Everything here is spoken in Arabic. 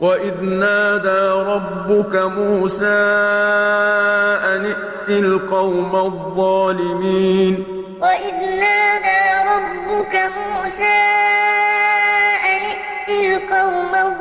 وإذ نادى ربك موسى أن ائت القوم الظالمين وإذ نادى ربك موسى أن ائت القوم الظالمين